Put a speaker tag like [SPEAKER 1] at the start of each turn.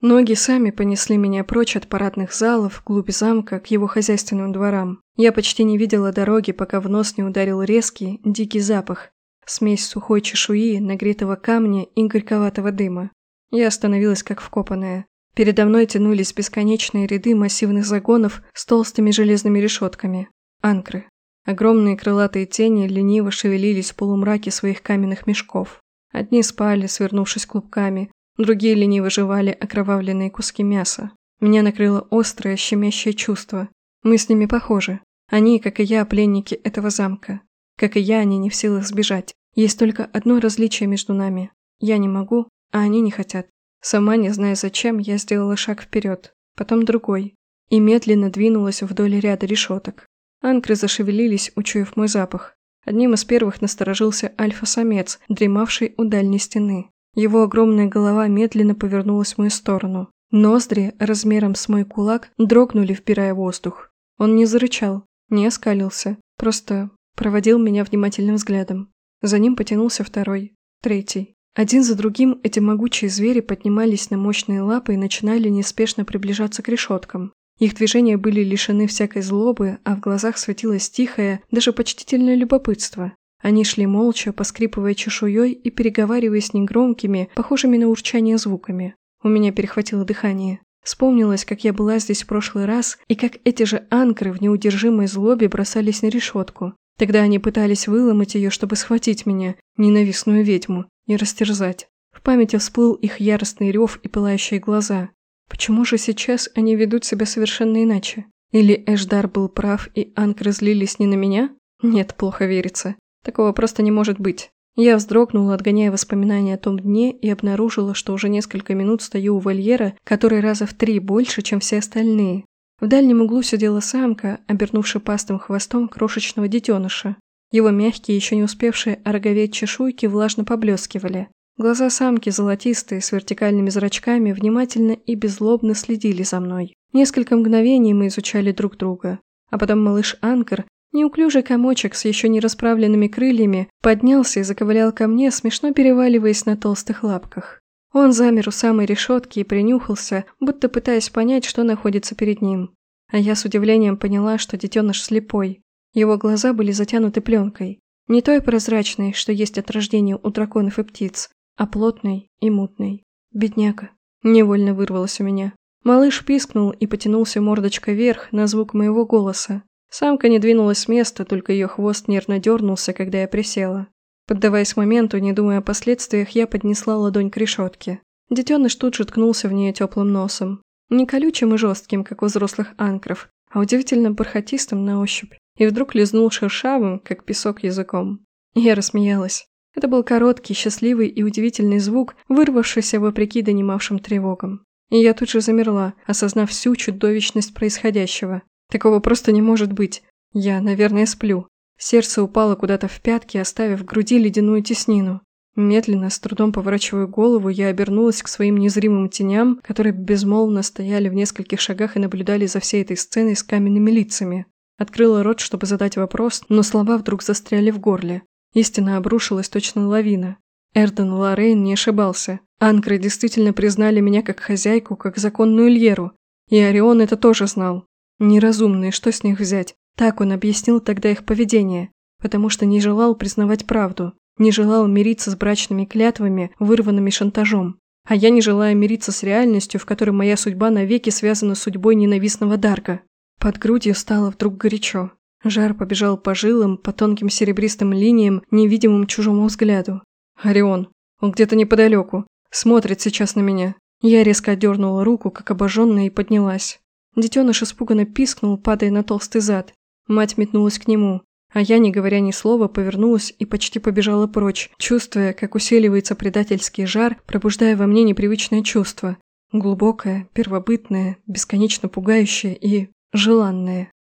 [SPEAKER 1] Ноги сами понесли меня прочь от парадных залов, вглубь замка, к его хозяйственным дворам. Я почти не видела дороги, пока в нос не ударил резкий, дикий запах. Смесь сухой чешуи, нагретого камня и горьковатого дыма. Я остановилась как вкопанная. Передо мной тянулись бесконечные ряды массивных загонов с толстыми железными решетками. Анкры. Огромные крылатые тени лениво шевелились в полумраке своих каменных мешков. Одни спали, свернувшись клубками, другие лениво жевали окровавленные куски мяса. Меня накрыло острое, щемящее чувство. Мы с ними похожи. Они, как и я, пленники этого замка. Как и я, они не в силах сбежать. Есть только одно различие между нами. Я не могу, а они не хотят. Сама, не зная зачем, я сделала шаг вперед, потом другой, и медленно двинулась вдоль ряда решеток. Анкры зашевелились, учуяв мой запах. Одним из первых насторожился альфа-самец, дремавший у дальней стены. Его огромная голова медленно повернулась в мою сторону. Ноздри, размером с мой кулак, дрогнули, вбирая воздух. Он не зарычал, не оскалился, просто проводил меня внимательным взглядом. За ним потянулся второй, третий. Один за другим эти могучие звери поднимались на мощные лапы и начинали неспешно приближаться к решеткам. Их движения были лишены всякой злобы, а в глазах светилось тихое, даже почтительное любопытство. Они шли молча, поскрипывая чешуей и переговариваясь негромкими, похожими на урчание звуками. У меня перехватило дыхание. Вспомнилось, как я была здесь в прошлый раз, и как эти же анкры в неудержимой злобе бросались на решетку. Тогда они пытались выломать ее, чтобы схватить меня, ненавистную ведьму, и растерзать. В памяти всплыл их яростный рев и пылающие глаза. Почему же сейчас они ведут себя совершенно иначе? Или Эшдар был прав, и анкры злились не на меня? Нет, плохо верится. Такого просто не может быть. Я вздрогнула, отгоняя воспоминания о том дне, и обнаружила, что уже несколько минут стою у вольера, который раза в три больше, чем все остальные. В дальнем углу сидела самка, обернувшая пастым хвостом крошечного детеныша. Его мягкие, еще не успевшие ороговеть чешуйки влажно поблескивали. Глаза самки, золотистые, с вертикальными зрачками, внимательно и беззлобно следили за мной. Несколько мгновений мы изучали друг друга. А потом малыш Анкер, неуклюжий комочек с еще не расправленными крыльями, поднялся и заковылял ко мне, смешно переваливаясь на толстых лапках. Он замер у самой решетки и принюхался, будто пытаясь понять, что находится перед ним. А я с удивлением поняла, что детеныш слепой. Его глаза были затянуты пленкой. Не той прозрачной, что есть от рождения у драконов и птиц, а плотной и мутной. Бедняка. Невольно вырвалось у меня. Малыш пискнул и потянулся мордочкой вверх на звук моего голоса. Самка не двинулась с места, только ее хвост нервно дернулся, когда я присела. Поддаваясь моменту, не думая о последствиях, я поднесла ладонь к решетке. Детеныш тут же ткнулся в нее теплым носом. Не колючим и жестким, как у взрослых анкров, а удивительно бархатистым на ощупь. И вдруг лизнул шершавым, как песок языком. Я рассмеялась. Это был короткий, счастливый и удивительный звук, вырвавшийся вопреки донимавшим тревогам. И я тут же замерла, осознав всю чудовищность происходящего. Такого просто не может быть. Я, наверное, сплю. Сердце упало куда-то в пятки, оставив в груди ледяную теснину. Медленно, с трудом поворачивая голову, я обернулась к своим незримым теням, которые безмолвно стояли в нескольких шагах и наблюдали за всей этой сценой с каменными лицами. Открыла рот, чтобы задать вопрос, но слова вдруг застряли в горле. Истина обрушилась точно лавина. Эрден Лоррейн не ошибался. Анкры действительно признали меня как хозяйку, как законную Льеру. И Орион это тоже знал. Неразумные, что с них взять? Так он объяснил тогда их поведение. Потому что не желал признавать правду. Не желал мириться с брачными клятвами, вырванными шантажом. А я не желаю мириться с реальностью, в которой моя судьба навеки связана с судьбой ненавистного Дарка. Под грудью стало вдруг горячо. Жар побежал по жилам, по тонким серебристым линиям, невидимым чужому взгляду. «Орион, он где-то неподалеку. Смотрит сейчас на меня». Я резко отдернула руку, как обожженная, и поднялась. Детеныш испуганно пискнул, падая на толстый зад. Мать метнулась к нему, а я, не говоря ни слова, повернулась и почти побежала прочь, чувствуя, как усиливается предательский жар, пробуждая во мне непривычное чувство. Глубокое, первобытное, бесконечно пугающее и желанное.